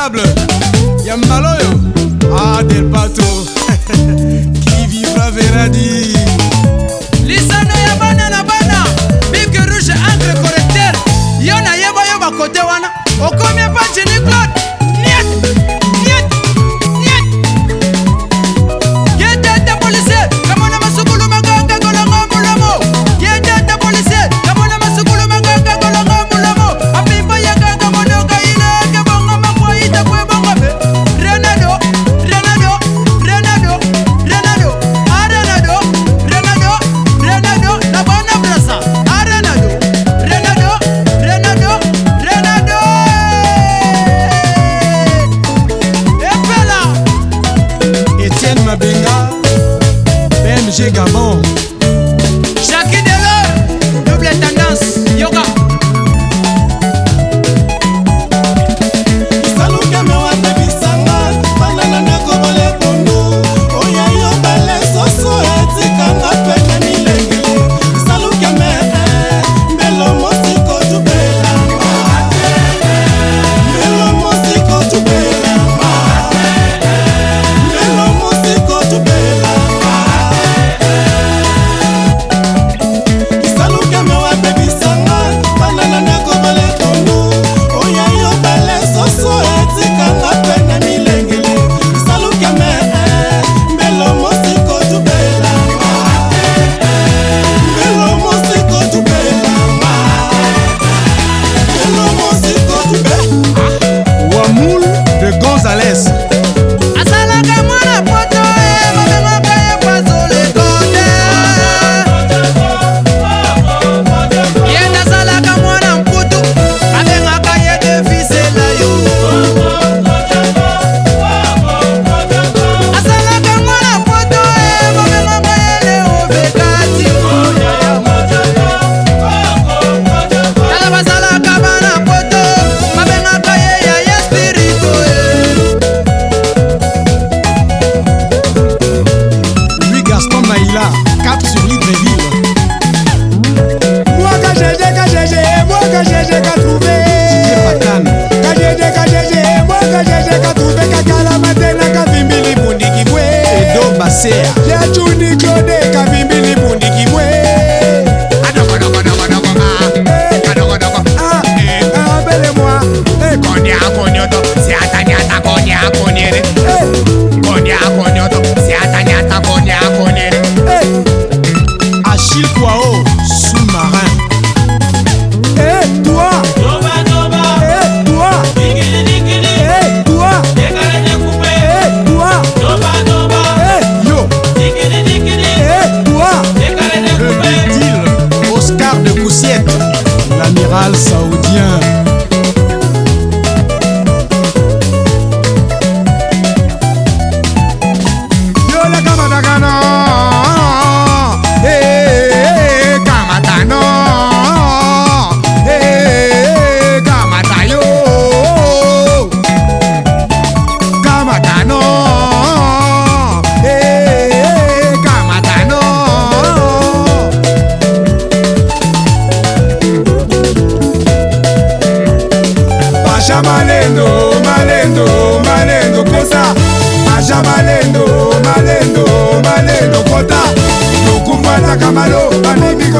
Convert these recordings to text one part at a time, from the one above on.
table ya mbala oyo ah del pato qui vivra veradi lisano ya bana na bana bike rouge entre correcteur yo nayeba yo bakote wana oko Gabon. González. here.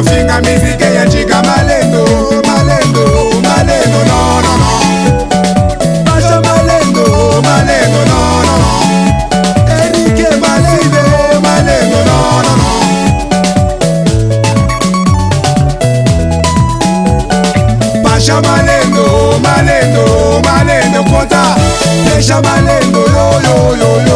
Quando fica me música e antiga malendo Malendo, malendo, não, não, não Baixa malendo, malendo, não, não, não Henrique malendo, malendo, não, não, não Baixa malendo, malendo, malendo Conta, deixa malendo, yo, yo, yo, yo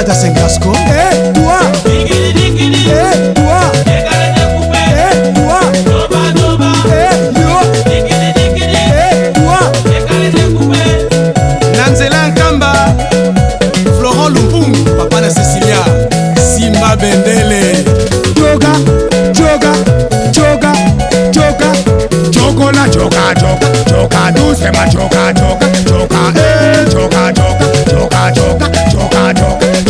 Galata Sengasco. Eh, toi. Eh, toi. Eh, toi. Eh, toi. Eh, toi. Nanzela Nkamba. Florent Lumbung, papa na Cecilia. Simba Bendele. Joga, joga, joga, joga. Jogola, joga, joga, joga. Doucement, joga, joga, joga. Eh, joga, joga, joga, joga, joga.